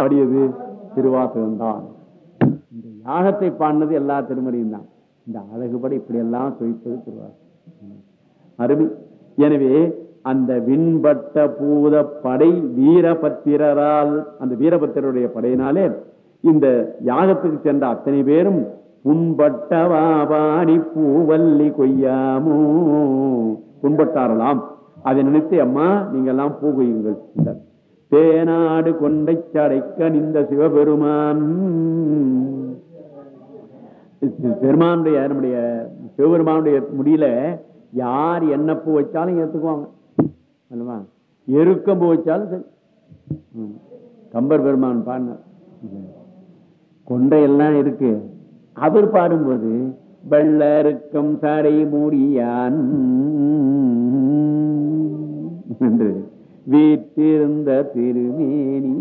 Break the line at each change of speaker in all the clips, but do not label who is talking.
திருவாசகம் தான் இந்த யாகத்தை பாடினது எல்லா திருமறையும் தான் இந்த இப்படி இப்படியெல்லாம் சொல்லித்தது திருவாசகம் அருமை எனவே அந்த விண்பட்ட பூத படை வீரபத்திரரால் அந்த வீரபத்திரருடைய படையினாலே இந்த யாகத்துக்கு சென்ற அத்தனை பேரும் புண்பட்ட பூவல்லி கொய்யாமோ புண்பட்டாரலாம் அதை நினைத்து அம்மா நீங்க எல்லாம் பூ கொய்யுங்கள் தேனாடு கொண்டை சடைக்கணிந்த சிவபெருமான் பெருமானுடைய நம்முடைய சிவபெருமானுடைய முடியல யார் என்ன பூ வச்சாலும் ஏத்துக்குவாங்க அல்லவா எருக்கம் பூ வச்சாலும் சரி கம்பர் பெருமான் கொண்டை கொண்டையெல்லாம் இருக்கு அவர் பாடும்போது வெள்ளருக்கம் சடை மூடியான் என்று வீட்டிருந்த திருமேனி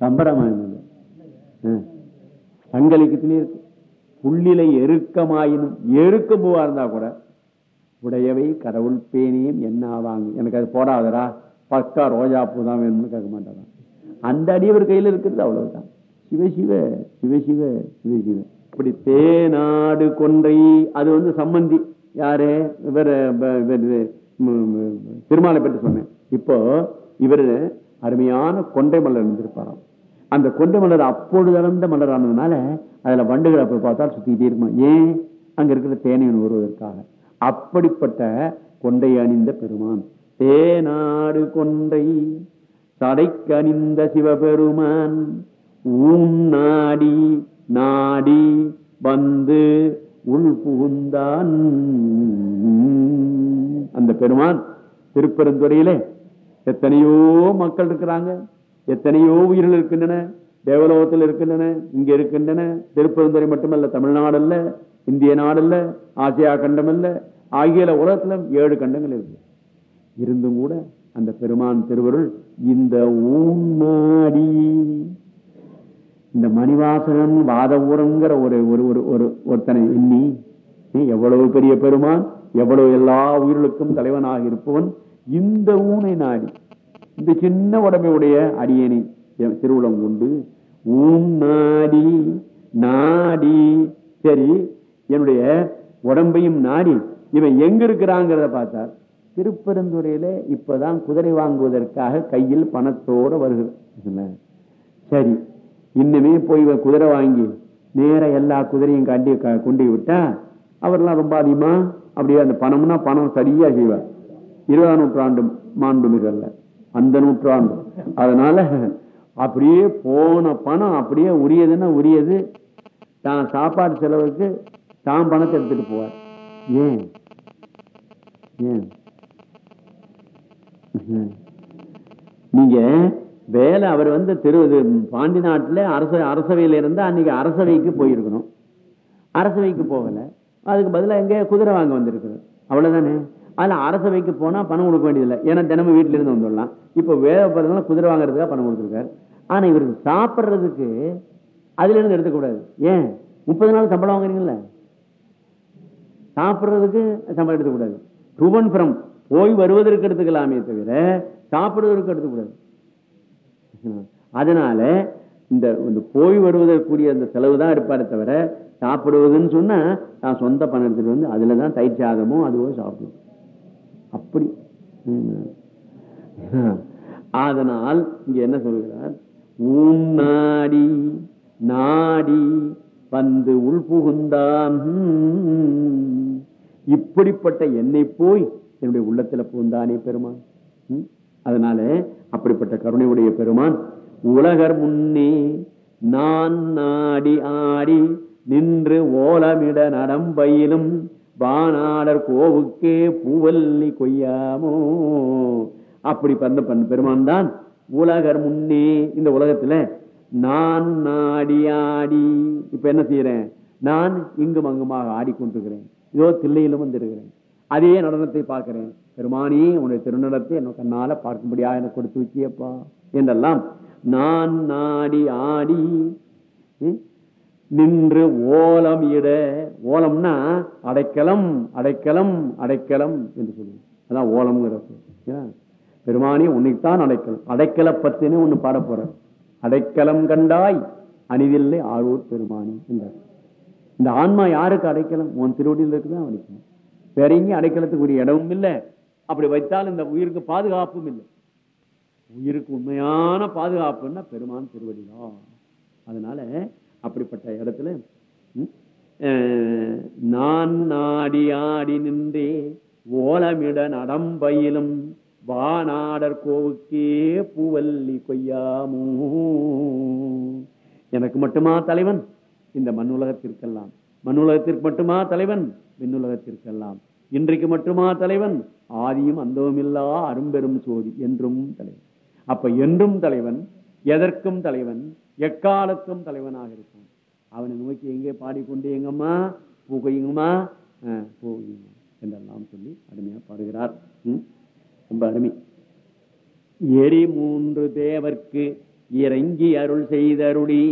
கம்பராமாயணம் சங்கலிக்கத்திலே இருக்கு புள்ளிலை எருக்கமாயினும் எருக்கம் பூவா இருந்தா கூட உடையவை கடவுள் பேணியும் என்ன ஆவாங்க எனக்கு அது போடாதரா பக்கா ரோஜா பூ தான் வேணும்னு கேட்க மாட்டாரா அந்த அடியவர் கையில் இருக்கிறது அவ்வளவுதான் சிவசிவ சிவசிவ சிவசிவ இப்படி தேநாடு கொன்றை அது வந்து சம்மந்தி யாரு இவர் திருமாலை பற்றி சொன்னேன் இப்போ இவர் அருமையான கொண்டை மலர் இருந்திருப்பாராம் அந்த கொண்டை மலர் அப்பொழுது அளந்த மலர் ஆனதுனால அதுல வண்டுகளை போய் பார்த்தால் சுத்திக்கிட்டே இருக்கும் ஏன் அங்க இருக்கிற தேனை வருவதற்காக அப்படிப்பட்ட கொண்டை அணிந்த பெருமான் தேனாடு கொண்டை தடைக்கு அணிந்த சிவபெருமான் ஊம் நாடி நாடி வந்து புகுந்தான் அந்த பெருமான் திருப்பெருந்துறையிலே எத்தனையோ மக்கள் இருக்கிறாங்க எத்தனையோ உயிர்கள் இருக்கின்றன தேவலோகத்தில் இருக்கின்றன இங்க இருக்கின்றன திருப்பெருந்துறை மட்டுமல்ல தமிழ்நாடு அல்ல இந்திய நாடல்ல ஆசியா கண்டம் அல்ல ஆகிய உலகத்தில் ஏழு கண்டங்கள் இருக்கு இருந்தும் கூட அந்த பெருமான் திருவருள் இந்த ஊன்மாடி இந்த மணிவாசகன் வாத ஊரங்கிற ஒரு ஒரு ஒருத்தனை எண்ணி நீ எவ்வளவு பெரிய பெருமான் எவ்வளவு எல்லா உயிர்களுக்கும் தலைவனாக இருப்பவன் இந்த ஊனை நாடி இந்த சின்ன உடமையுடைய அடியணி திருவுளம் கொண்டு ஊம் நாடி நாடி சரி என்னுடைய உடம்பையும் நாடி இவன் எங்க இருக்கிறாங்கிறத பார்த்தார் திருப்பெருந்துறையில இப்பதான் குதிரை வாங்குவதற்காக கையில் பணத்தோட வருகிறது சரி இன்னுமே போய் குதிரை வாங்கி நேர எல்லா குதிரையும் கண்டி கொண்டு விட்டா அவர்லாம் ரொம்ப அதிகமா அப்படியே அந்த பணம்னா பணம் சரியா செய்வார் இருபதாம் நூற்றாண்டு மாண்பு மிகல்ல அந்த நூற்றாண்டு அதனால அப்படியே போன பணம் அப்படியே உரியதுன்னா உரியது தான் சாப்பாடு செலவுக்கு தான் பணத்தை எடுத்துட்டு போவார் ஏன் ஏன் நீங்க வேலை அவர் வந்து திரு பாண்டி நாட்டில் அரச அரசவையில் இருந்தால் அன்னைக்கு அரசவைக்கு போயிருக்கணும் அரசவைக்கு போகலை அதுக்கு பதிலாக எங்கே குதிரை வாங்க வந்திருக்குது அவ்வளோதானே அதில் அரசவைக்கு போனால் பணம் கொடுக்க வேண்டியதில்லை ஏன்னா தினமும் வீட்டிலேருந்து வந்துடலாம் இப்போ வேலை போகிறதுனால குதிரை வாங்குறதுக்காக பணம் கொடுத்துருக்காரு ஆனால் இவருக்கு சாப்பிட்றதுக்கு அதுலேருந்து எடுத்துக்கூடாது ஏன் முப்பது நாள் சம்பளம் வாங்குறீங்கள சாப்பிட்றதுக்கு சம்பளம் எடுத்துக்கூடாது டுவன் ஃப்ரம் போய் வருவதற்கு எடுத்துக்கலாமே தவிர சாப்பிடுவதற்கு எடுத்துக்கூடாது அதனால இந்த போய் வருவதற்குரிய அந்த செலவு தான் இருப்பார் தவிர சாப்பிடுவதுன்னு சொன்னா நான் சொந்த பணம் எடுத்துட்டு வந்து அதுல தான் தயிர் சாதமும் அதுவும் சாப்பிடும் அப்படி அதனால் இங்க என்ன சொல்கிறார் நாடி நாடி வந்து உள்புகுந்தான் இப்படிப்பட்ட என்னை போய் என்னுடைய உள்ளத்துல புகுந்தானே பெருமான் அதனால அப்படிப்பட்ட கருணையுடைய பெருமான் உலகர் முன்னே நான் நாடி ஆடி நின்று ஓலமிட நடம்பயிலும் வானாளர் கோவுக்கே பூவல்லி கொய்யாமோ அப்படி பந்த பண் பெருமான் தான் உலகர் முன்னே இந்த உலகத்துல நான் நாடி ஆடி இப்ப என்ன செய்யறேன் நான் இங்கும் அங்குமாக ஆடிக்கொண்டிருக்கிறேன் இதோ தில்லையிலும் வந்திருக்கிறேன் அதே நடனத்தை பார்க்கிறேன் பெருமானி உன்னுடைய திருநடத்தை என்ன கண்ணால பார்க்கும்படியா எனக்கு கொடுத்து வச்சியப்பா என்றெல்லாம் நான் நாடி ஆடி நின்று ஓலம் இட ஓலம்னா அடைக்கலம் அடைக்கலம் அடைக்கலம் என்று சொல்லுவோம் அதான் ஓலம் பெருமானி உன்னைத்தான் அடைக்கலம் அடைக்கல பத்தினு ஒண்ணு பாட போற அடைக்கலம் கண்டாய் அணிதில்லை ஆழ்வோர் பெருமானி என்றார் இந்த ஆன்மா யாருக்கு அடைக்கலம் உன் திருவடியில் இருக்குதான் அடைக்கணும் வேற எங்கேயும் அடைக்கலத்துக்கு இடமும் இல்லை அப்படி வைத்தால் இந்த உயிருக்கு பாதுகாப்பும் இல்லை உயிருக்கு உண்மையான பாதுகாப்புன்னா பெருமான் திருவடிதான் அதனால அப்படிப்பட்ட இடத்துல நான் நாடி ஆடி நின்றே ஓலமிட நடம்பயிலும் வானாடர் கோவுக்கே பூவல்லி கொய்யாமோ எனக்கு மட்டுமா தலைவன் இந்த மண்ணுலகத்திற்கெல்லாம் மண்ணுலகத்திற்கு மட்டுமா தலைவன் உலகத்திற்கெல்லாம் இன்றைக்கு மட்டுமா தலைவன் ஆதியும் அந்தவுமில்லா அரும்பெரும் சோதி என்றும் தலைவன் அப்ப என்றும் தலைவன் எதற்கும் தலைவன் எக்காலத்தும் தலைவனாக இருக்கும் அவனை நோக்கி எங்கே பாடிக்கொண்டு எங்கம்மா புகையுங்கம்மா போகுங்க என்றெல்லாம் சொல்லி அருமையாக பாடுகிறார் ரொம்ப அருமை எரி மூன்று தேவர்க்கு இறங்கி அருள் செய்தருளி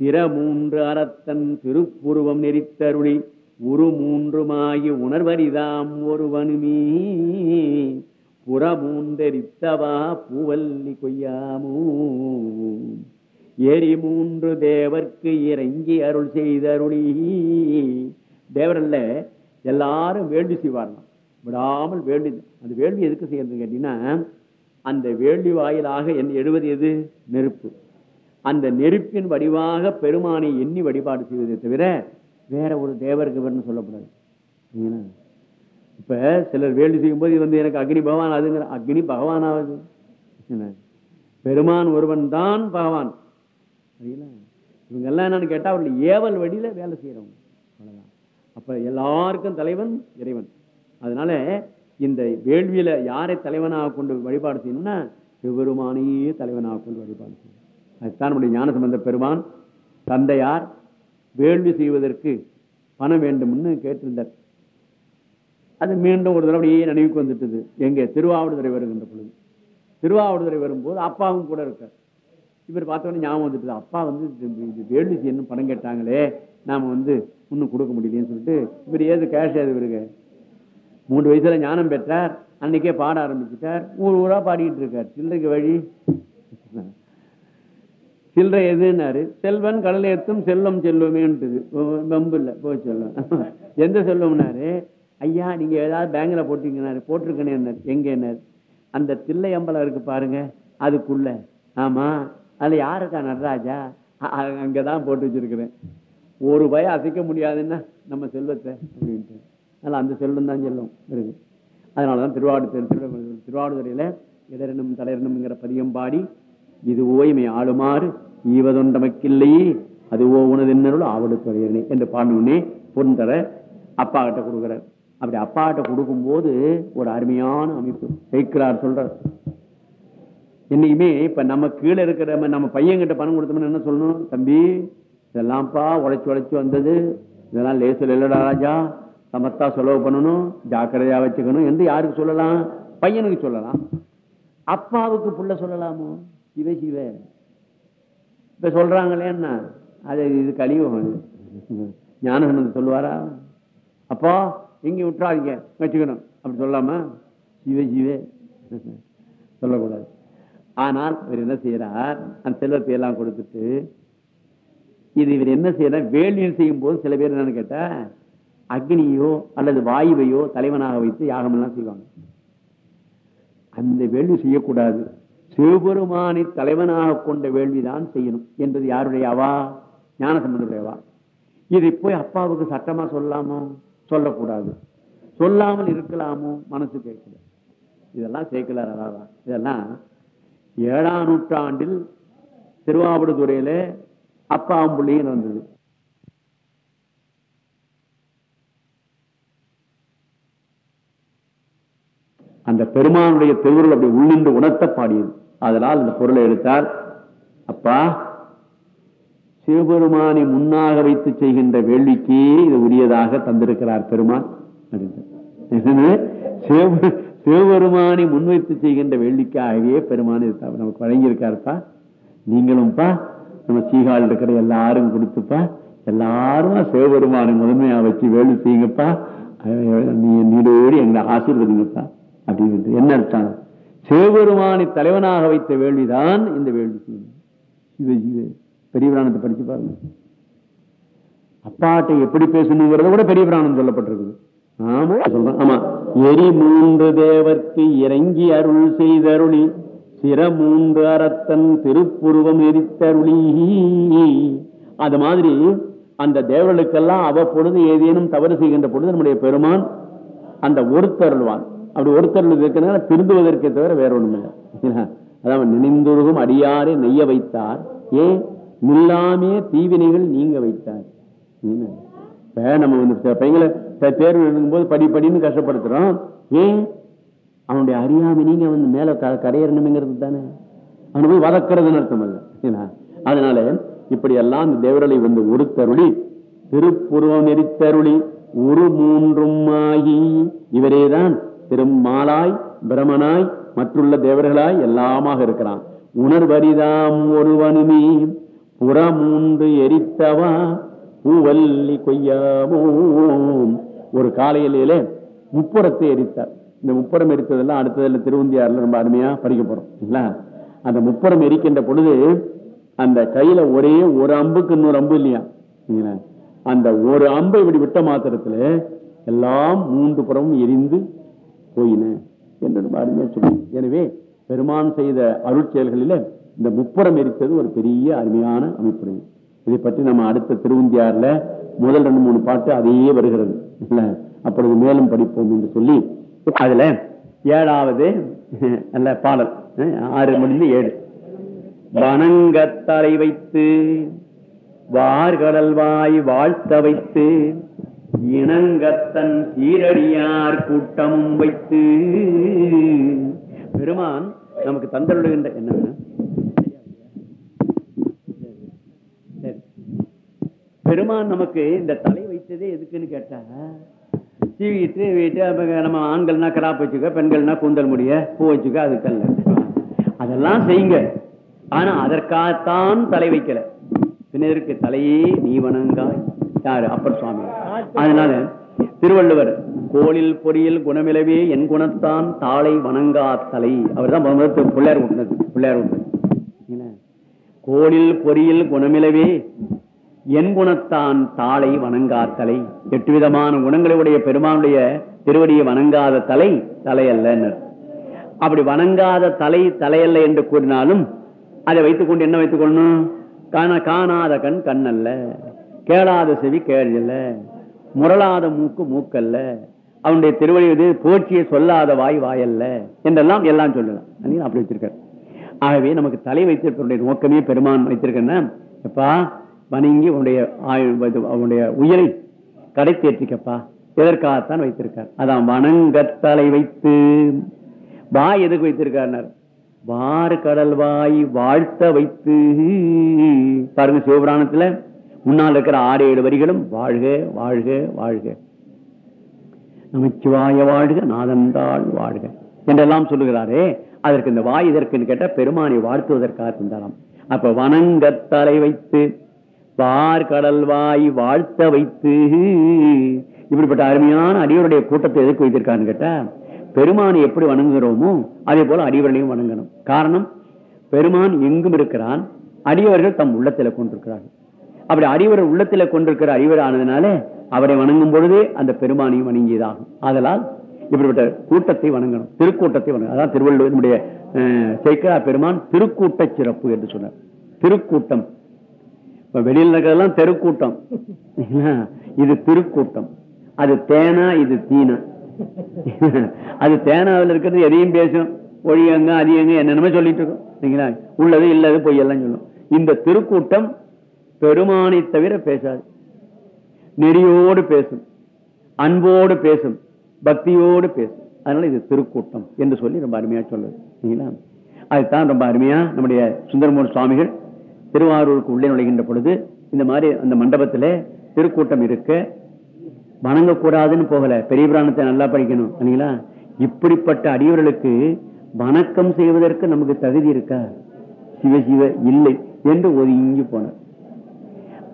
பிற மூன்று அறத்தன் திருப்புருவம் நெறித்தருளி உரு மூன்றுமாயி உணர்வரிதாம் ஒருவனுமே புற மூன்றெரித்தவா பூவல்லி கொய்யாமோ ஏறி மூன்று தேவர்க்கு இறங்கி அருள் செய்த அருளி தேவரல்ல எல்லாரும் வேள்வி செய்வார்களாம் விடாமல் வேள்வி அந்த வேள்வி எதுக்கு செய்யறது கேட்டீங்கன்னா அந்த வேள்வி வாயிலாக என் எழுவது எது நெருப்பு அந்த நெருப்பின் வடிவாக பெருமானை எண்ணி வழிபாடு செய்வதை தவிர வேற ஒரு தேவருக்கு வேறு சொல்லப்படாது இப்ப சிலர் வேள்வி செய்யும்போது போது வந்து எனக்கு அக்னி பகவான் அதுங்கிற அக்னி பகவானாவது பெருமான் ஒருவன் தான் பகவான் சரிங்களா எல்லாம் என்னன்னு கேட்டால் அவர்கள் ஏவல் வழியில் வேலை செய்கிறவங்க அவ்வளோதான் அப்போ எல்லாருக்கும் தலைவன் இறைவன் அதனால இந்த வேள்வியில் யாரை தலைவனாக கொண்டு வழிபாடு செய்யணும்னா பெருமானையே தலைவனாக கொண்டு வழிபாடு செய்யணும் அதுதான் நம்முடைய ஞானசம்பந்த பெருமான் தந்தையார் வேள்வி செய்வதற்கு பணம் வேண்டும்னு கேட்டிருந்தார் அது மீண்டும் ஒரு தடவை அப்படியே நினைவுக்கு வந்துட்டது எங்கே திருவாவடுதுறை வருகின்ற பொழுது திருவாவடுதுறை வரும்போது அப்பாவும் கூட இருக்கார் இவர் பார்த்தோன்னே ஞாபகம் வந்துட்டு அப்பா வந்து இது வேலு செய்யணும் பணம் கேட்டாங்களே நாம் வந்து இன்னும் கொடுக்க முடியலன்னு சொல்லிட்டு இவர் ஏது கேஷ் ஏது இவருக்கு மூன்று வயசுல ஞானம் பெற்றார் அன்னைக்கே பாட ஆரம்பிச்சுட்டார் ஊர் ஊரா பாடிக்கிட்டு இருக்கார் சில்லறைக்கு வழி சில்லறை எதுன்னாரு செல்வன் கடலை எத்தும் செல்வம் செல்வமேன்ட்டு வெம்பு இல்லை போய் செல்வம் எந்த செல்வம்னாரு ஐயா நீங்க ஏதாவது பேங்க்ல போட்டீங்கன்னாரு போட்டிருக்கேன்னு எங்க என்ன அந்த தில்லை அம்பலம் இருக்கு பாருங்க அதுக்குள்ள ஆமாம் அதில் யார் இருக்கா நடராஜா அங்கே தான் போட்டு வச்சுருக்குறேன் ஒரு பயம் அசைக்க முடியாதுன்னா நம்ம செல்வத்தை அப்படின்ட்டு அதனால் அந்த செல்வம் தான் செல்வம் இருக்கு அதனால தான் திருவாடுதுறை திருவாடுதுறையில் இடரணும் தலையரணுங்கிற பதியம் பாடி இது ஓய்மை ஆளுமாறு ஈவதொண்டமைக்கில்லையே ஓ உனது என்னருள் ஆவடுத்துறையனே என்று பாண்டவனே பொன் தர அப்பா கிட்ட கொடுக்குறார் அப்படி கிட்ட கொடுக்கும்போது ஒரு அருமையான அமைப்பு ஜெயிக்கிறார் சொல்றார் இன்னைக்குமே இப்ப நம்ம கீழே இருக்கிற நம்ம பையன்கிட்ட பணம் கொடுத்தோம்னு என்ன சொல்லணும் தம்பி இதெல்லாம்ப்பா உழைச்சி உழைச்சி வந்தது இதெல்லாம் லேசில் இல்லடா ராஜா சமத்தா செலவு பண்ணணும் ஜாக்கிரதையா வச்சுக்கணும் என்று யாருக்கு சொல்லலாம் பையனுக்கு சொல்லலாம் அப்பாவுக்கு புள்ள சொல்லலாமோ சிவ சிவ இப்ப சொல்றாங்களே என்ன அது இது கழிவு ஞானகனந்து சொல்லுவாரா அப்பா எங்க விட்டுறாதீங்க வச்சுக்கணும் அப்படி சொல்லாம சிவ சிவ சொல்லக்கூடாது ஆனால் இவர் என்ன செய்யறார் அந்த செல்வத்தை எல்லாம் கொடுத்துட்டு இது இவர் என்ன செய்யறார் வேள்வியில் செய்யும் போது சில பேர் என்னன்னு கேட்டா அக்னியோ அல்லது வாயுவையோ தலைவனாக வைத்து யாகம் எல்லாம் செய்வாங்க அந்த வேள்வி செய்யக்கூடாது சிவபெருமானை தலைவனாக கொண்ட வேள்விதான் செய்யணும் என்பது யாருடைய அவா ஞான சம்பந்தமுடையவா இதை போய் அப்பாவுக்கு சட்டமா சொல்லாமோ சொல்லக்கூடாது சொல்லாமல் இருக்கலாமோ மனசு கேட்கல இதெல்லாம் சேர்க்கலாரா இதெல்லாம் ஏழாம் நூற்றாண்டில் திருவாவடுதுறையில அப்பாம்புள்ளின்னு வந்தது அந்த பெருமானுடைய திருவுருள் அப்படி உள்ளின்று உணர்த்த பாடியது அதனால் இந்த பொருளை எடுத்தால் அப்பா சிவபெருமானை முன்னாக வைத்து செய்கின்ற வேள்விக்கு இது உரியதாக தந்திருக்கிறார் பெருமான் அப்படின்னு சிவபெருமானை முன்வைத்து செய்கின்ற வேண்டிக்காகவே பெருமானை நமக்கு வழங்கியிருக்காருப்பா நீங்களும்ப்பா நம்ம சீகால் இருக்கிற எல்லாரும் கொடுத்துப்பா எல்லாரும் சிவபெருமானை முதன்மையா வச்சு வேலை செய்யுங்கப்பா நீடோடி எங்களை ஆசீர்வதிங்கப்பா அப்படின்னு என்ன அர்த்தம் சிவபெருமானை தலைவனாக வைத்த வேள்விதான் இந்த வேள்வி பெரியபிராணத்தை பெரிய பிராணத்தை படிச்சு பாருங்க அப்பாட்டை எப்படி பேசணுங்கிறத கூட பெரிய பிராணம் சொல்லப்பட்டிருக்குது ஆமா சொல்றேன் ஆமா எரி மூன்று தேவர்க்கு இறங்கி அருள் செய்தருளி மூன்று அறத்தன் திருப்புருவம் எரித்தருளி அது மாதிரி அந்த தேவர்களுக்கெல்லாம் அவ்வப்பொழுது ஏதேனும் தவறு செய்கின்ற பொழுது நம்முடைய பெருமான் அந்த ஒருத்தருள்வான் அப்படி ஒருத்தருள் இருக்கிறதுனால திருந்துவதற்கு தவிர வேற ஒண்ணுமில்லை அதாவது நினைந்தொருகும் அடியாரே நெய்ய வைத்தார் ஏ நில்லாமே தீவினைகள் நீங்க வைத்தார் இப்ப நம்ம பையங்களை தேர்வு போது படிப்படின்னு கஷ்டப்படுத்துறோம் ஏன் அவனுடைய அறியாமை நீங்க வந்து மேல கரையறணுங்கிறது தானே அவனு போய் வளர்க்கறதுன்னு அர்த்தம் அல்ல அதனால இப்படி எல்லாம் தேவரலை வந்து ஒருத்தருளி திருப்புருவ நெறித்தருளி ஒரு மூன்றும் ஆகி இவரேதான் திருமாலாய் பிரமனாய் மற்றுள்ள தேவர்களாய் எல்லாமாக இருக்கிறான் உணர்வரிதாம் ஒருவனுமே புறமூன்று எரித்தவா பூவல்லி கொய்யாவோம் ஒரு காலையிலே முப்புறத்தை எரித்தார் இந்த முப்புறம் எரித்ததெல்லாம் அடுத்ததில் திருவந்தியாரில் ரொம்ப அருமையா படிக்க போறோம் இல்லைங்களா அந்த முப்புறம் எரிக்கின்ற பொழுது அந்த கையில ஒரே ஒரு அம்புக்கு இன்னொரு அம்பு இல்லையா அந்த ஒரு அம்பை இப்படி விட்ட மாத்திரத்துல எல்லாம் மூன்று புறமும் எரிந்து போயின என்று ரொம்ப அருமையா சொல்லி எனவே பெருமான் செய்த அருட்செயல்களில் இந்த முப்புறம் எரித்தது ஒரு பெரிய அருமையான அமைப்புடைய இதை பற்றி நம்ம அடுத்த திருவந்தியாரில் முதல் ரெண்டு மூணு பாட்டு அதையே வருகிறது அப்பொழுது மேலும் படிப்போம் என்று சொல்லி அதுல ஏழாவது அல்ல பாடல் ஆறு முடிந்து ஏழு வணங்கத்தலை வைத்து வார்கடல் வாய் வாழ்த்த வைத்து இணங்கத்தன் சீரடியார் கூட்டமும் வைத்து பெருமான் நமக்கு தந்தருடுகின்ற என்ன பெருமான் நமக்கு இந்த வச்சதே எதுக்குன்னு கேட்டாங்க சீவிட்டு வீட்டு நம்ம ஆண்கள்னா கிராப் வச்சுக்க பெண்கள்னா கூந்தல் முடிய பூ வச்சுக்க அதுக்கல்ல அதெல்லாம் செய்யுங்க ஆனா அதற்காகத்தான் தலை வைக்கல பின்னருக்கு தலையே நீ வணங்காய் யாரு அப்பர் சுவாமி அதனால திருவள்ளுவர் கோளில் பொறியில் குணமிலவே என் குணத்தான் தாளை வணங்கா தலை அவர் தான் முதல் பிள்ளையார் விட்டுனது பிள்ளையார் விட்டுனது கோளில் பொறியில் குணமிலவே என் குணத்தான் தாளை தலை எட்டு விதமான குணங்களுடைய பெருமானுடைய திருவடியை வணங்காத தலை தலையல்ல அப்படி வணங்காத தலை தலையல்ல என்று கூறினாலும் அதை வைத்துக் கொண்டு என்ன வைத்துக்கொள்ளணும் காண காணாத கண் கண் அல்ல கேளாத செவி அல்ல முரளாத மூக்கு மூக்கல்ல அவனுடைய திருவடி இது போற்றியை சொல்லாத வாய் வாயல்ல என்றெல்லாம் எல்லாம் சொல்லலாம் அப்படி வச்சிருக்க ஆகவே நமக்கு தலை வைத்திருக்கிற நோக்கமே பெருமான் வைத்திருக்கா வணங்கி உன்னுடைய உயிரை கடை தேற்றிக்கப்பா எதற்காகத்தான் வைத்திருக்கார் அதான் வணங்கத்தலை வைத்து வா எதுக்கு வைத்திருக்கார் வார் வாய் வாழ்த்த வைத்து பாருங்க சிவபுராணத்துல முன்னால் இருக்கிற ஆறு ஏழு வரிகளும் வாழ்க வாழ்க வாழ்க நமச்சிவாய வாழ்க நாதந்தாள் வாழ்க என்றெல்லாம் சொல்லுகிறாரே அதற்கு இந்த வாய் இதற்குன்னு கேட்டால் பெருமானை வாழ்த்துவதற்காக இருந்தாலும் அப்ப வணங்கத்தலை வைத்து பார் கடல்வாய் வாழ்த்த வைத்து இப்படிப்பட்ட அருமையான அடியோருடைய கூட்டத்தை எதுக்கு வைத்திருக்கான்னு கேட்டா பெருமானை எப்படி வணங்குகிறோமோ அதே போல அடியவர்களையும் வணங்கணும் காரணம் பெருமான் எங்கும் இருக்கிறான் அடியவர்கள் தம் உள்ளத்தில் கொண்டிருக்கிறார்கள் அப்படி அடியவர் உள்ளத்தில் கொண்டிருக்கிற அறிவர் ஆனதுனால அவரை வணங்கும் பொழுதே அந்த பெருமானையும் வணங்கியதாகும் அதனால் இப்படிப்பட்ட கூட்டத்தை வணங்கணும் திருக்கூட்டத்தை வணங்கணும் அதான் திருவள்ளுவனுடைய சேக்கரா பெருமான் திருக்கூட்ட சிறப்பு என்று சொன்னார் திருக்கூட்டம் இப்ப வெளியில் இருக்கிறதெல்லாம் தெருக்கூட்டம் இது திருக்கூட்டம் அது தேனா இது தீனா அது தேனாவில் இருக்கிறது எதையும் பேசும் ஒழியங்க அதிகங்க என்னென்னமே சொல்லிட்டு இருக்கோம் சரிங்களா உள்ளது இல்லது பொய் எல்லாம் சொல்லும் இந்த திருக்கூட்டம் பெருமானை தவிர பேசாது நெறியோடு பேசும் அன்போடு பேசும் பக்தியோடு பேசும் அதனால இது திருக்கூட்டம் என்று சொல்லி ரொம்ப அருமையா சொல்லுது சரிங்களா அதுதான் ரொம்ப அருமையா நம்முடைய சுந்தரமூர் சுவாமிகள் திருவாரூருக்கு உள்ளே நுழைகின்ற பொழுது இந்த மாதிரி அந்த மண்டபத்தில் திருக்கூட்டம் இருக்க வணங்கக்கூடாதுன்னு போகல பெரிய பிராணத்தை நல்லா படிக்கணும் இல்லைங்களா இப்படிப்பட்ட அடியவர்களுக்கு வணக்கம் செய்வதற்கு நமக்கு தகுதி இருக்கா சிவ சிவ இல்லை என்று ஒதுங்கி போனார்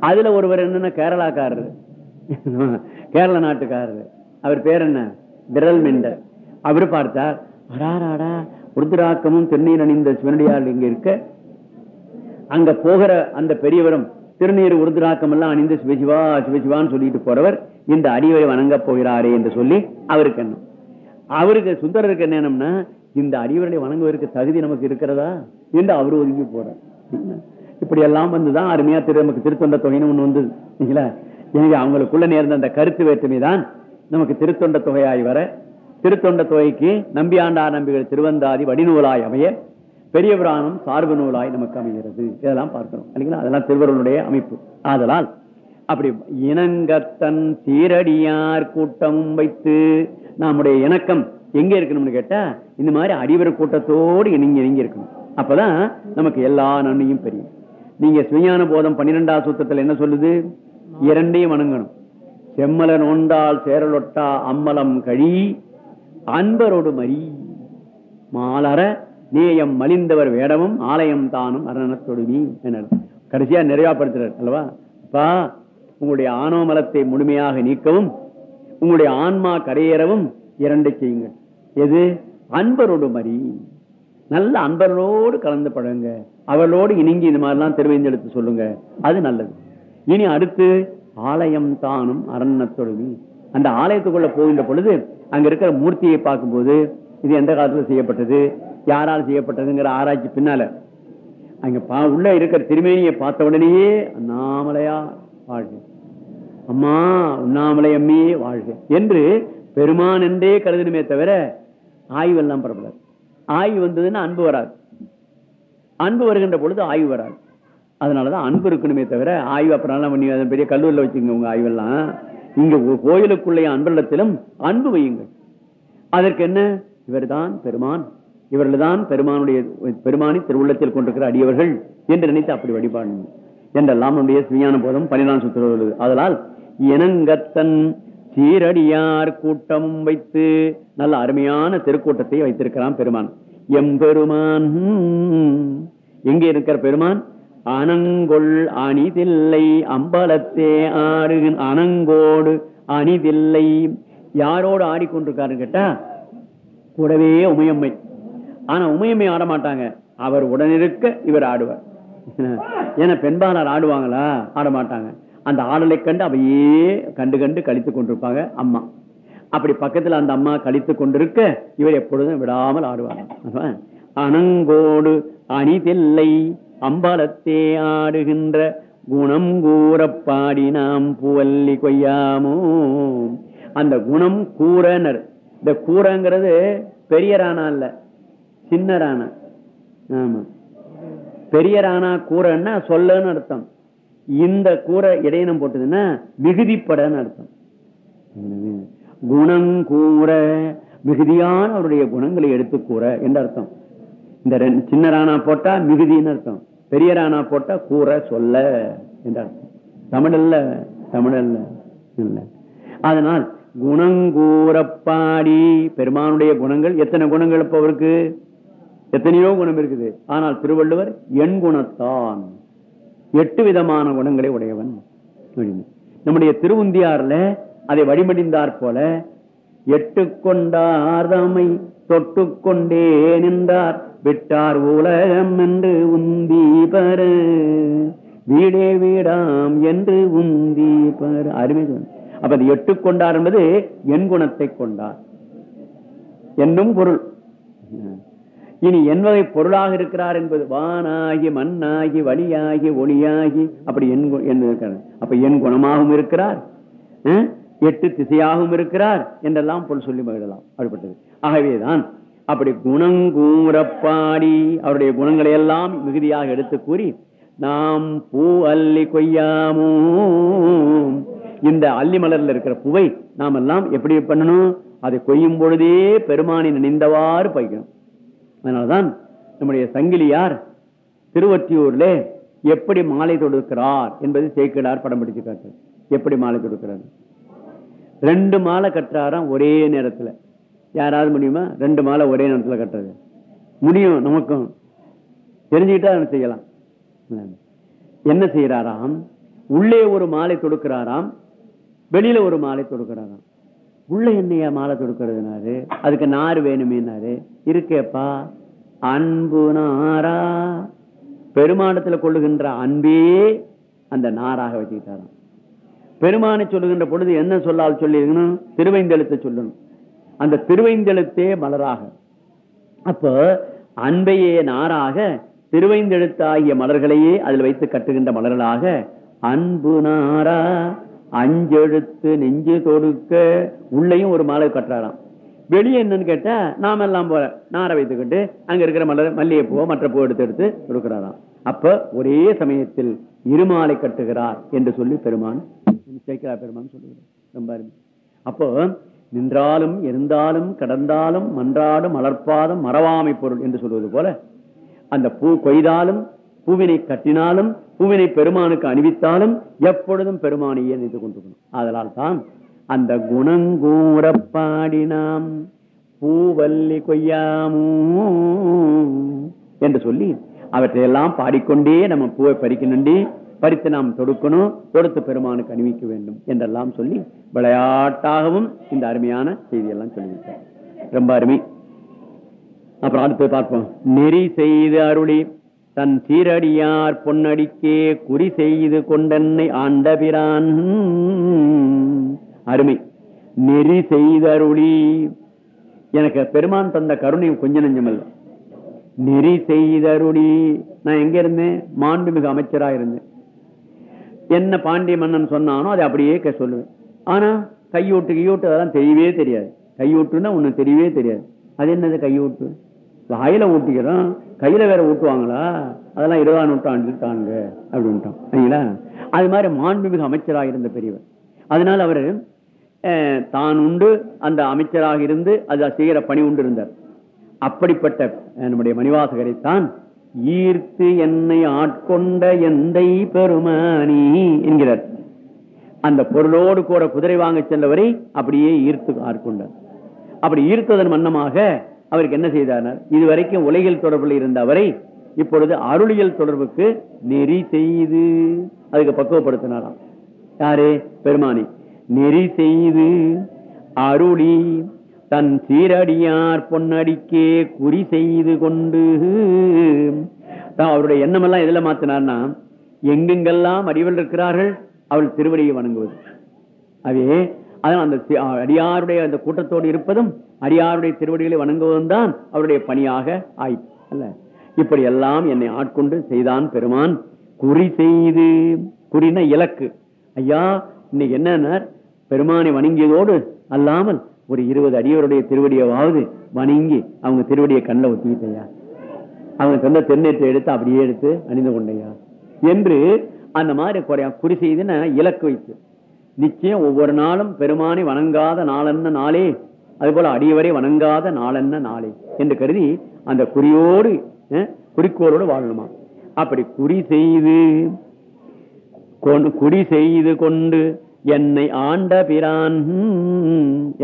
அதுல ஒருவர் என்னன்னா கேரளாக்காரர் கேரள நாட்டுக்காரர் அவர் பேர் என்ன விரல் மெண்டர் அவர் பார்த்தார் அடாராடா ருத்ராக்கமும் தென்னையில் அணிந்த சிவனடியார் இங்க இருக்க அங்க போகிற அந்த பெரியவரும் திருநீர் உருதுராக்கம் எல்லாம் அணிந்து சிவசிவா சிவசிவான்னு சொல்லிட்டு போறவர் இந்த அடிவை வணங்க போகிறாரே என்று சொல்லி அவருக்கு என்ன அவருக்கு சுந்தரருக்கு என்ன இந்த அடிவர்களை வணங்குவதற்கு தகுதி நமக்கு இருக்கிறதா என்று அவரு ஒதுங்கி போறார் இப்படி எல்லாம் வந்துதான் அருமையா திரு நமக்கு திருத்தொண்ட தொகைன்னு ஒண்ணு வந்தது எனவே அவங்களுக்குள்ள நேர்ந்த அந்த கருத்து வேற்றுமை தான் நமக்கு திருத்தொண்ட தொகையாய் வர திருத்தொண்ட தொகைக்கு நம்பியாண்டா நம்பிகள் திருவந்தாதி வடிநூலாய் அமைய பெரிய புராணம் சார்பு நூலாய் நமக்கு அமைகிறது இதெல்லாம் பார்க்கணும் இல்லைங்களா அதெல்லாம் திருவருளுடைய அமைப்பு ஆதலால் அப்படி இனங்கத்தன் சீரடியார் கூட்டம் வைத்து நம்முடைய இணக்கம் எங்க இருக்கணும்னு கேட்டா இந்த மாதிரி அடிவர கூட்டத்தோடு நீங்க இணங்கி இருக்கணும் அப்பதான் நமக்கு எல்லா நன்மையும் பெரியும் நீங்க சுயான போதம் பன்னிரெண்டாவது சூத்திரத்தில் என்ன சொல்லுது இரண்டையும் வணங்கணும் செம்மல நோண்டால் சேரலொட்டா அம்மலம் கழி அன்பரோடு மறி மாலர நேயம் மலிந்தவர் வேடமும் ஆலயம் தானும் அரணத்தொடுமி என கடைசியா நிறைவாப்படுத்துறார் அல்லவா அப்பா உங்களுடைய ஆணவமலத்தை முழுமையாக நீக்கவும் உங்களுடைய ஆன்மா கரையேறவும் இரண்டு செய்யுங்கள் எது அன்பரோடு மறி நல்ல அன்பர்களோடு கலந்து பழங்க அவளோடு இணங்கி இந்த மாதிரிலாம் திருவேந்தெடுத்து சொல்லுங்க அது நல்லது இனி அடுத்து ஆலயம் தானும் அரண்மனத்தொழுவி அந்த ஆலயத்துக்குள்ள போகின்ற பொழுது அங்க இருக்கிற மூர்த்தியை பார்க்கும்போது இது எந்த காலத்துல செய்யப்பட்டது யாரால் செய்யப்பட்டதுங்கிற ஆராய்ச்சி பின்னால அங்க உள்ள இருக்கிற திருமேனியை பார்த்த உடனேயே அண்ணாமலையா வாழ்க அம்மா உண்ணாமலை அம்மி வாழ்க என்று பெருமான் என்றே கருதணுமே தவிர ஆய்வு எல்லாம் பரப்படாது ஆய்வு வந்ததுன்னா அன்பு வராது அன்பு வருகின்ற பொழுது ஆய்வு வராது அதனாலதான் அன்பு இருக்கணுமே தவிர ஆய்வு அப்புறம் பண்ணி பெரிய கல்லூரியில் வச்சுங்க உங்க ஆய்வெல்லாம் இங்க கோயிலுக்குள்ளே அன்பல்லத்திலும் அன்பு வையுங்கள் அதற்கு என்ன இவர்தான் பெருமான் இவர்கள் தான் பெருமானுடைய பெருமானி திருவுள்ளத்தில் கொண்டிருக்கிற அடியவர்கள் என்று நினைத்து அப்படி வழிபாடு என்றெல்லாம் நம்முடைய சுயான போதும் பனிதான் சுற்றுள்ளது அதனால் இனங்கத்தன் சீரடியார் கூட்டமும் வைத்து நல்ல அருமையான திருக்கூட்டத்தை வைத்திருக்கிறான் பெருமான் எம் பெருமான் எங்கே இருக்கிற பெருமான் அனங்கொள் அணிதில்லை அம்பலத்தே ஆடுகின் அனங்கோடு அணிதில்லை யாரோடு ஆடிக்கொண்டிருக்காருன்னு கேட்டா கூடவே உமையம்மை ஆனா உமையம்மை ஆடமாட்டாங்க அவர் உடனிருக்க இவர் ஆடுவார் ஏன்னா பெண்பாளர் ஆடுவாங்களா ஆடமாட்டாங்க அந்த ஆடலை கண்டு அவையே கண்டு கண்டு கழித்து கொண்டிருப்பாங்க அம்மா அப்படி பக்கத்தில் அந்த அம்மா கழித்து கொண்டிருக்க இவர் எப்பொழுதும் விடாமல் ஆடுவாங்க அனங்கோடு அணிதில்லை அம்பலத்தே ஆடுகின்ற குணம் கூற பாடி நாம் புவல்லி கொய்யாமோ அந்த குணம் கூறனர் இந்த கூறங்கிறது பெரியரானா இல்ல சின்ன ராணா ஆமா பெரிய ராணா கூரைன்னா சொல்லன்னு அர்த்தம் இந்த கூரை இடையினம் போட்டதுன்னா மிகுதிப்படன்னு அர்த்தம் குணம் கூற மிகுதியான அவருடைய குணங்களை எடுத்து கூற என்ற அர்த்தம் இந்த சின்ன ராணா போட்டா மிகுதின்னு அர்த்தம் பெரியரானா போட்டா கூற சொல்ல என்ற அர்த்தம் தமிழல்ல தமிழல்ல இல்ல அதனால் குணங்கூறப்பாடி பாடி பெருமானுடைய குணங்கள் எத்தனை குணங்கள் இப்போ அவருக்கு எத்தனையோ குணம் இருக்குது ஆனால் திருவள்ளுவர் என் குணத்தான் எட்டு விதமான குணங்களை உடையவன் நம்முடைய திருவுந்தியாரில் அதை வழிமடிந்தார் போல எட்டு கொண்டார்தமை தொட்டு கொண்டே நின்றார் விட்டார் உலகம் என்று உந்தி பர வீடே வீடாம் என்று உந்தி பர அருமை அப்ப அது எட்டு கொண்டார் என்பது என் குணத்தை கொண்டார் என்னும் பொருள் இனி என் வகை பொருளாக இருக்கிறார் என்பது வானாகி மண்ணாகி வழியாகி ஒளியாகி அப்படி என் அப்ப என் குணமாகவும் இருக்கிறார் எட்டு திசையாகவும் இருக்கிறார் என்றெல்லாம் பொருள் சொல்லி மகிழலாம் அப்படிப்பட்டது ஆகவேதான் அப்படி குணங்கூறப்பாடி அவருடைய குணங்களை எல்லாம் மிகுதியாக எடுத்து கூறி நாம் பூ அல்லி கொய்யாமோ இந்த அல்லி மலர்ல இருக்கிற பூவை நாம் எல்லாம் எப்படி பண்ணணும் அதை கொய்யும் பொழுதே பெருமானி நினைந்தவாறு பயிக்கணும் அதனால்தான் நம்முடைய சங்கிலியார் திருவற்றியூர்ல எப்படி மாலை தொடுக்கிறார் என்பது சேக்கிடார் படம் பிடிச்சு காட்டு எப்படி மாலை தொடுக்கிறார் ரெண்டு மாலை கட்டுறாராம் ஒரே நேரத்துல யாராவது முடியுமா ரெண்டு மாலை ஒரே நேரத்துல கட்டுறது முடியும் நமக்கும் தெரிஞ்சுக்கிட்டா செய்யலாம் என்ன செய்யறாராம் உள்ளே ஒரு மாலை தொடுக்கிறாராம் வெளியில ஒரு மாலை தொடுக்கிறாராம் உள்ள என்னையா மாலை தொடுக்கிறதுனாரு அதுக்கு நார் வேணுமேனாரு இருக்கேப்பா அன்பு நாரா பெருமானத்துல கொள்ளுகின்ற அன்பே அந்த நாராக வச்சுக்கிட்டாராம் பெருமானை சொல்லுகின்ற பொழுது என்ன சொல்லால் சொல்லிருக்கணும் திருவைந்தெழுத்தை சொல்லணும் அந்த திருவைந்தெழுத்தே மலராக அப்போ அன்பையே நாராக திருவைந்தெழுத்தாகிய மலர்களையே அதில் வைத்து கட்டுகின்ற மலர்களாக அன்பு நாரா அஞ்செழுத்து நெஞ்சு தொடுக்க உள்ளயும் ஒரு மாலை கட்டுறாராம் வெளியே என்னன்னு கேட்டா நாம எல்லாம் போற நாரை வைத்துக்கிட்டு அங்க இருக்கிற மலர் மல்லிகை பூவை மற்ற பூ எடுத்து எடுத்து கொடுக்கிறாராம் அப்ப ஒரே சமயத்தில் இருமாலை கட்டுகிறார் என்று சொல்லி பெருமான் சேர்க்கிறா பெருமான் சொல்லுகிறார் ரொம்ப அருமை அப்போ நின்றாலும் இருந்தாலும் கடந்தாலும் மன்றாடும் மலர்ப்பாதம் மரவாமை பொருள் என்று சொல்வது போல அந்த பூ கொய்தாலும் பூவினை கட்டினாலும் பூவினை பெருமானுக்கு அணிவித்தாலும் எப்பொழுதும் பெருமானையே நினைத்து கொண்டிருக்கணும் அதனால் தான் அந்த குணங்கூற பாடினாம் பூவல்லி கொய்யாமூ என்று சொல்லி அவற்றையெல்லாம் பாடிக்கொண்டே நம்ம பூவை பறிக்கணுண்டி பறித்து நாம் தொடுக்கணும் தொடுத்து பெருமானுக்கு அணிவிக்க வேண்டும் என்றெல்லாம் சொல்லி விளையாட்டாகவும் இந்த அருமையான செய்தியெல்லாம் சொல்லியிருக்கார் ரொம்ப அருமை அப்புறம் அடுத்து பார்ப்போம் நெறி செய்து அருளி தன் சீரடியார் பொன்னடிக்கே குறி செய்து கொண்டன்னை ஆண்டபிரான் அருமை நெறி செய்தருளி எனக்கு பெருமான் தந்த கருணை கொஞ்ச நஞ்சமல்ல நெறி செய்தருளி நான் எங்க இருந்தேன் மாண்புமிகு அமைச்சராக இருந்தேன் என்ன பாண்டிய மன்னன் சொன்னானோ அதை அப்படியே க சொல்லுவேன் ஆனா கையூட்டு கையூட்டு அதெல்லாம் தெரியவே தெரியாது கையூட்டுன்னா ஒண்ணு தெரியவே தெரியாது அது என்னது கையூட்டு வாயில ஊட்டிக்கிறோம் கையில வேற ஊட்டுவாங்களா அதெல்லாம் இருபதாம் நூற்றாண்டு இருக்காங்க அப்படின்ட்டான் சரிங்களா அது மாதிரி மாண்புமிகு அமைச்சராக இருந்த பெரியவர் அதனால அவர் தான் உண்டு அந்த அமைச்சராக இருந்து அது செய்கிற பணி உண்டு இருந்தார் அப்படிப்பட்ட நம்முடைய மணிவாசகரை தான் ஈர்த்து என்னை ஆட்கொண்ட எந்தை பெருமானி என்கிறார் அந்த பொருளோடு கூட குதிரை வாங்க சென்றவரை அப்படியே ஈர்த்து ஆட்கொண்டார் அப்படி ஈர்த்ததன் மன்னமாக அவருக்கு என்ன செய்தார் இதுவரைக்கும் உலகில் தொடர்பில் இருந்த அவரை இப்பொழுது அருளியல் தொடர்புக்கு நெறி செய்து அதுக்கு பக்குவப்படுத்தினாராம் யாரு பெருமானி நெறி செய்து அருளி தன் சீரடியார் பொன்னடிக்கே குறி செய்து கொண்டு அவருடைய எண்ணமெல்லாம் எதில் மாத்தினார்னா எங்கெங்கெல்லாம் அறிவில் இருக்கிறார்கள் அவள் திருவடியை வணங்குவது அவையே அதனால் அந்த அடியாருடைய அந்த கூட்டத்தோடு இருப்பதும் அடியாருடைய திருவடிகளை வணங்குவதும் தான் அவருடைய பணியாக ஆய் அல்ல இப்படி எல்லாம் என்னை ஆட்கொண்டு செய்தான் பெருமான் குறி செய்து குறின இலக்கு ஐயா இன்னைக்கு என்ன பெருமானை வணங்கியதோடு அல்லாமல் ஒரு இருபது அடியோருடைய திருவடியாவது வணங்கி அவங்க திருவடியை கண்ணில் ஒத்திக்கிட்டையா அவங்க சொந்த தென்னேற்றை எடுத்து அப்படியே எடுத்து அணிந்து கொண்டையா என்று அந்த மாதிரி குறையா குறி செய்துன்னு இலக்கு வைத்து நிச்சயம் ஒவ்வொரு நாளும் பெருமானை வணங்காத நாளென்ன நாளே அது போல அடியவரை வணங்காத நாளென்ன நாளே என்று கருதி அந்த குறியோடு குறிக்கோளோடு வாழணுமா அப்படி குறி செய்து குடி செய்து கொண்டு என்னை ஆண்ட பிரான்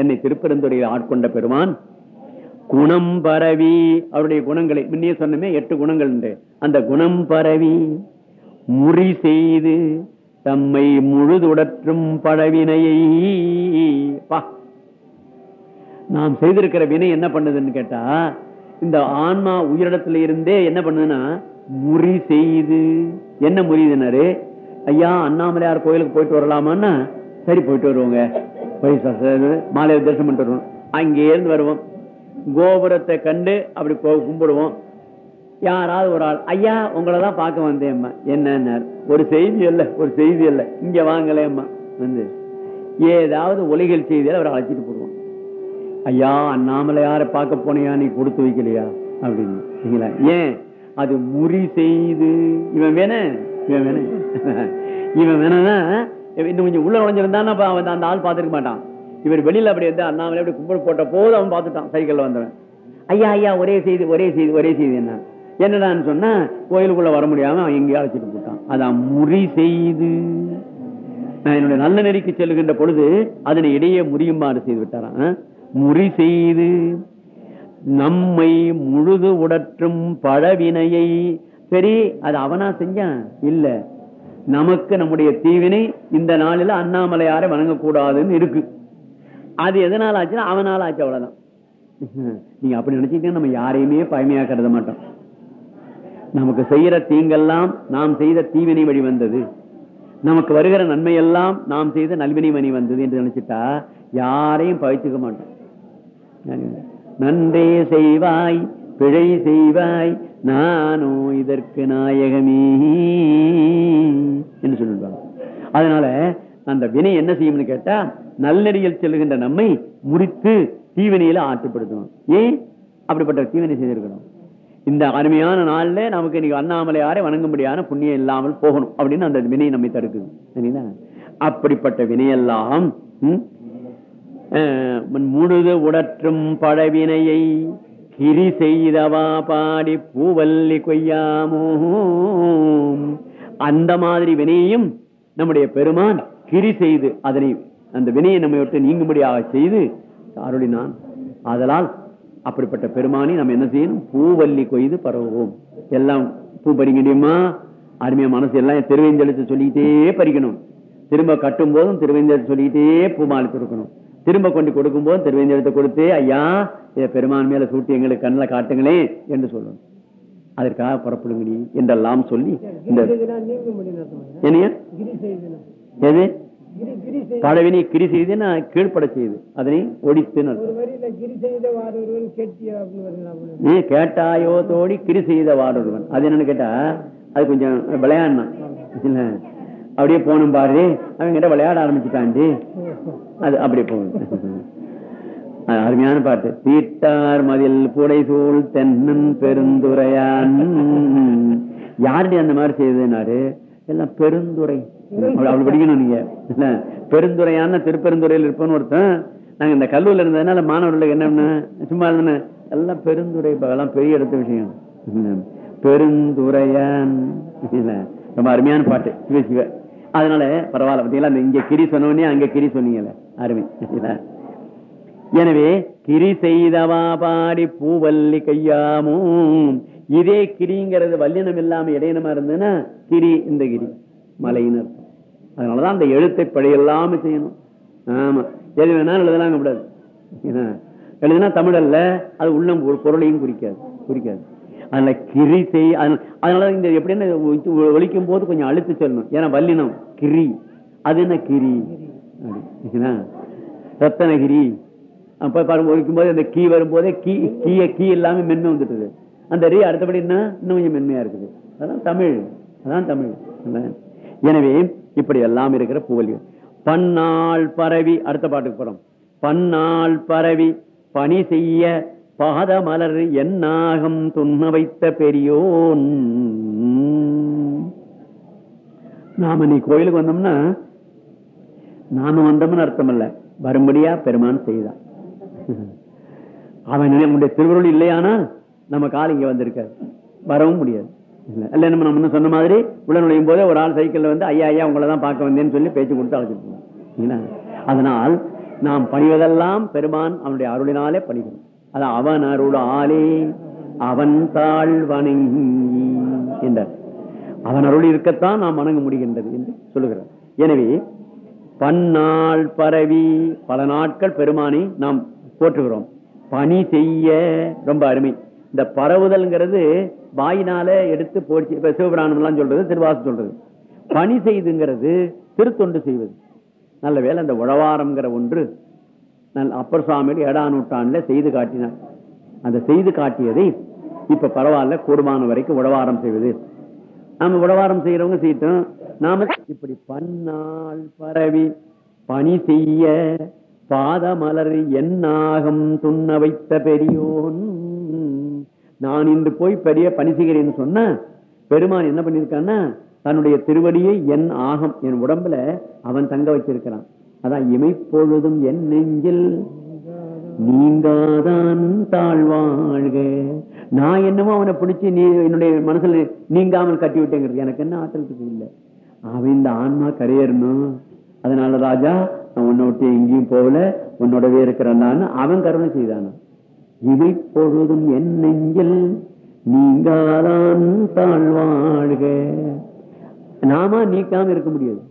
என்னை திருப்பெருந்துறையில் ஆட்கொண்ட பெருமான் குணம் பரவி அவருடைய குணங்களை முன்னே சொன்னமே எட்டு குணங்கள் உண்டு அந்த குணம் பரவி முறி செய்து தம்மை முழுதுடற்றும் பழவினையை பா நாம் செய்திருக்கிற வினை என்ன பண்ணுதுன்னு கேட்டா இந்த ஆன்மா உயிரிடத்துல இருந்தே என்ன பண்ணுதுன்னா முறி செய்து என்ன முறியுதுனாரு ஐயா அண்ணாமலையார் கோயிலுக்கு போயிட்டு வரலாமான்னா சரி போயிட்டு வருவோங்க மாலை தரிசனம் பண்ணிட்டு வருவோம் அங்கே இருந்து வருவோம் கோபுரத்தை கண்டு அப்படி கும்பிடுவோம் யாராவது ஒரு ஆள் ஐயா உங்களை தான் பார்க்க வந்தேம்மா என்னன்னார் ஒரு செய்தி அல்ல ஒரு செய்தி அல்ல இங்க வாங்கலேம்மா வந்து ஏதாவது ஒலிகள் செய்தியால் அவரை அழைச்சிட்டு போடுவோம் ஐயா அண்ணாமலை யாரை பார்க்க போனியா நீ கொடுத்து வைக்கலையா அப்படின்னு ஏன் அது முறி செய்து இவன் வேணே இவன் வேணே இவன் வேணா இன்னும் கொஞ்சம் உள்ள அவன் அந்த ஆள் பார்த்துருக்க மாட்டான் இவர் வெளியில் அப்படி இருந்தால் அண்ணாமலை அப்படி கும்பல் போட்ட போது அவன் பார்த்துட்டான் சைக்கிளில் வந்தவன் ஐயா ஐயா ஒரே செய்தி ஒரே செய்தி ஒரே செய்தி என்ன என்னடான்னு சொன்னா கோயிலுக்குள்ள வர முடியாம அவன் எங்கேயா அழைச்சிட்டு போட்டான் அதான் முறி செய்து நான் என்னுடைய நல்ல நெறிக்கு செல்லுகின்ற பொழுது அதனை இடையே முறியுமாறு செய்து விட்டாரான் முறி செய்து நம்மை முழுது உடற்றும் பழவினையை சரி அது அவனா செஞ்சான் இல்ல நமக்கு நம்முடைய தீவினை இந்த நாளில அண்ணாமலையாரை வணங்கக்கூடாதுன்னு இருக்கு அது எதனால ஆச்சுன்னா அவனால ஆச்சு அவ்வளவுதான் நீங்க அப்படி நினைச்சிட்டீங்கன்னா நம்ம யாரையுமே பயமையா கருத மாட்டோம் நமக்கு செய்யற தீங்கெல்லாம் நாம் செய்த தீவினை வழி வந்தது நமக்கு வருகிற நன்மை எல்லாம் நாம் செய்த நல்வினை மணி வந்தது என்று நினைச்சிட்டா யாரையும் பவித்துக்க மாட்டோம் நன்றே செய்வாய் பிழை செய்வாய் நானோ இதற்கு நாயகமே என்று சொல்லுவாங்க அதனால அந்த வினை என்ன செய்யும்னு கேட்டா நல்லடியில் செல்லுகின்ற நம்மை முடித்து தீவினையில ஆற்றுப்படுத்தணும் ஏன் அப்படிப்பட்ட தீவினை செய்திருக்கணும் இந்த அருமையான நாள்ல நமக்கு இன்னைக்கு அண்ணாமலையாரை வணங்கும்படியான புண்ணியம் இல்லாமல் போகணும் அப்படின்னு அந்த வினை நம்மை தடுக்குது சரிங்களா அப்படிப்பட்ட வினையெல்லாம் முழுது உடற்றும் படவினையை கிரி செய்தவா பாடி பூவல்லி கொய்யாமோ அந்த மாதிரி வினையையும் நம்முடைய பெருமான் கிரி செய்து அதனை அந்த வினையை நம்மை விட்டு நீங்கும்படியாக செய்து அருளினான் அதனால் அப்படிப்பட்ட பெருமானி நம்ம என்ன செய்யணும் பூவல்லி கொய்து பரவுவோம் எல்லாம் பூ பறிக்க முடியுமா அருமையா மனசு எல்லாம் திருவேந்தெழுத்து சொல்லிக்கிட்டே பறிக்கணும் திரும்ப கட்டும் போதும் திருவேந்தெழுத்து சொல்லிக்கிட்டே பூ மாலை கொடுக்கணும் திரும்ப கொண்டு கொடுக்கும் போதும் திருவேந்தெழுத்து கொடுத்து ஐயா இதை பெருமான் மேல சூட்டி எங்களுக்கு கண்ணில் காட்டுங்களே என்று சொல்லணும் அதற்காக புறப்படுங்க என்றெல்லாம் சொல்லி இந்த என்னையா எது கடவினை கிரி செய்து கீழ்பட செய்யுது அதனை ஒடித்து கேட்டாயோ தோடி கிரி செய்த வாரொருவன் அது என்னன்னு கேட்டா அது கொஞ்சம் விளையாடணும் அப்படியே போகணும் பாரு கிட்ட விளையாட ஆரம்பிச்சுட்டாண்டி அது அப்படியே போகும் அருமையான பாட்டு தீட்டார் மதில் சூழ் தென்னன் பெருந்துரையான் யாருடைய அந்த மாதிரி செய்ததுனாரு எல்லாம் பெருந்துரை அவ்வளவு படிக்கணும் நீங்க பெருந்துறையான திருப்பெருந்துறையில் இருப்போன்னு ஒருத்தன் நாங்க இந்த கல்லூரில இருந்ததுனால மாணவர்களுக்கு என்ன பண்ண சும்மா இருந்தேன் எல்லாம் பெருந்துறை எல்லாம் பெரிய இடத்த விஷயம் பெருந்துறையான் ரொம்ப அருமையான பாட்டு சிவ சிவ அதனால பரவாயில்ல பார்த்தீங்களா இங்க கிரி சொன்னோடனே அங்க கிரி சொன்னீங்கல்ல அருமை எனவே கிரி செய்தவா பாடி பூவல்லி கையாமும் இதே கிரிங்கிறது வல்லினம் இல்லாம இடையினமா இருந்ததுன்னா கிரி இந்த கிரி மலையினர் அதனாலதான் அந்த எழுத்தை பழி எல்லாமே செய்யணும் ஆமா எது வேணாலும் எழுதலாம் கூடாது எழுதுனா தமிழ் அல்ல அது உள்ள ஒரு பொருளையும் குறிக்காது குறிக்காது அதில் கிரி செய் அதனால இந்த எப்படின்னு ஒழிக்கும் போது கொஞ்சம் அழுத்து செல்லணும் ஏன்னா வல்லினம் கிரி அது என்ன கிரி ரத்தனகிரி அப்போ பாருங்க ஒழிக்கும் போது அந்த கீ வரும்போதே கீ கீய கீ எல்லாமே மென்மை வந்துட்டுது அந்த ரீ அடுத்தபடி என்ன இன்னும் கொஞ்சம் மென்மையா இருக்குது அதான் தமிழ் அதான் தமிழ் எனவே இப்படி எல்லாம் இருக்கிற புகழியம் பன்னால் பரவி அடுத்த பாட்டுக்கு போறோம் பன்னால் பரவி பணி செய்ய மலர் என்னாகம் துண்ண வைத்த பெரியோன் நாம நீ கோயிலுக்கு வந்தோம்னா நாம வந்தோம்னு அர்த்தம் இல்ல வரும்படியா பெருமான் செய்தான் அவன் நம்முடைய திருவருள் இல்லையானா நம்ம கால் இங்க வந்திருக்க வரவும் முடியாது இல்லை இல்லை நம்ம நம்ம சொன்ன மாதிரி உள்ள நுழையும் போது ஒரு ஆள் சைக்கிளில் வந்து ஐயா ஐயா உங்களை தான் பார்க்க வந்தேன்னு சொல்லி பேச்சு கொடுத்து அழைச்சிருக்கோம் அதனால் நாம் பணிவதெல்லாம் பெருமான் அவனுடைய அருளினாலே பணிகிறோம் அது அவன் அருளாலே அவன் தாழ் வணங்கி என்றார் அவன் அருள் இருக்கத்தான் நாம் வணங்க முடிகின்றது என்று சொல்லுகிறார் எனவே பன்னாள் பரவி பல நாட்கள் பெருமானை நாம் போற்றுகிறோம் பணி செய்ய ரொம்ப அருமை இந்த பரவுதல்ங்கிறது வாயினால எடுத்து போடிச்சு இப்ப சிவபிராணம்லாம் சொல்றது திருவாசம் சொல்றது பணி செய்துங்கிறது திருத்தொண்டு செய்வது நல்ல வேலை அந்த உழவாரம்ங்கிற ஒன்று அப்பர் சுவாமியில் ஏடா நூற்றாண்டுல செய்து காட்டினார் அந்த செய்து காட்டியதை இப்ப பரவாயில்ல கூடுமான வரைக்கும் உழவாரம் செய்வது நாம உழவாரம் செய்யறவங்க செய்யட்டும் நாம இப்படி பன்னால் பரவி பணி செய்ய பாதமலர் என்னாகும் துண்ண வைத்த பெரியோன் நான் இன்று போய் பெரிய பணி செய்கிறேன்னு சொன்ன பெருமான் என்ன பண்ணியிருக்கான்னா தன்னுடைய திருவடியை என் ஆகம் என் உடம்புல அவன் தங்க வச்சிருக்கிறான் அதான் இமைப்பொழுதும் என் நெஞ்சில் நீங்காதான் தாழ்வாழ்க நான் என்னமோ அவனை பிடிச்சி நீ என்னுடைய மனசுல நீங்காமல் கட்டி விட்டேங்கிறது எனக்கு என்ன ஆற்றல் இல்லை அவன் இந்த ஆன்மா கரையேறணும் அதனால ராஜா நான் உன்னை விட்டு எங்கேயும் போகல உன்னோடவே இருக்கிறான்னு அவன் கருணை செய்தானா இவை பொழுதும் என் நெஞ்சில் நீங்காதான் தாழ்வாழ்க நாம நீக்காம இருக்க முடியாது